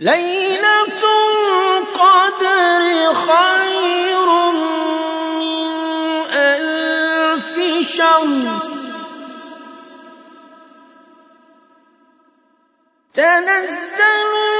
ليلة خير من ألف تنزل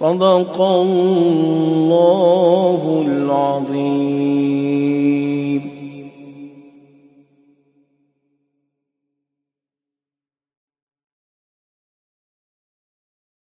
صدق الله العظيم.